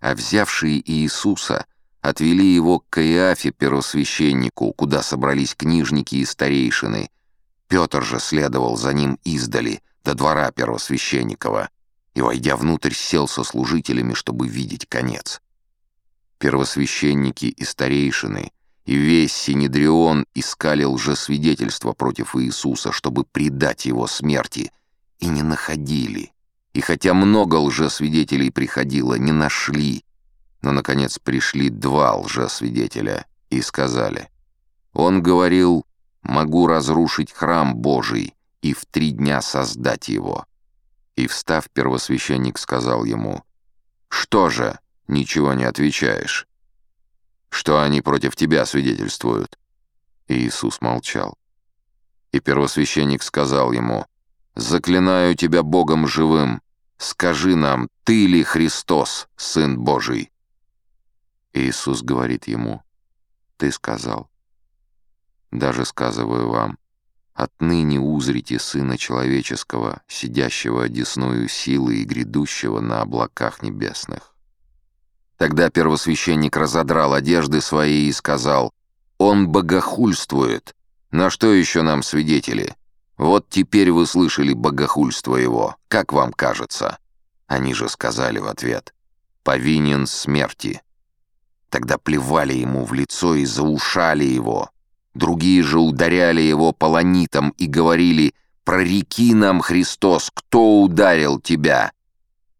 А взявшие Иисуса отвели его к Каиафе, первосвященнику, куда собрались книжники и старейшины. Петр же следовал за ним издали, до двора первосвященникова, и, войдя внутрь, сел со служителями, чтобы видеть конец. Первосвященники и старейшины и весь Синедрион искали лжесвидетельства против Иисуса, чтобы предать его смерти, и не находили. И хотя много лжесвидетелей приходило, не нашли. Но, наконец, пришли два лжесвидетеля и сказали. Он говорил, могу разрушить храм Божий и в три дня создать его. И, встав, первосвященник сказал ему, «Что же, ничего не отвечаешь? Что они против тебя свидетельствуют?» И Иисус молчал. И первосвященник сказал ему, «Заклинаю тебя Богом живым, скажи нам, ты ли Христос, Сын Божий?» Иисус говорит ему, «Ты сказал». Даже сказываю вам, отныне узрите Сына Человеческого, сидящего одесную силы и грядущего на облаках небесных. Тогда первосвященник разодрал одежды свои и сказал, «Он богохульствует. На что еще нам свидетели? Вот теперь вы слышали богохульство его. Как вам кажется?» Они же сказали в ответ, «Повинен смерти». Тогда плевали ему в лицо и заушали его. Другие же ударяли его полонитом и говорили, «Прореки нам, Христос, кто ударил тебя?»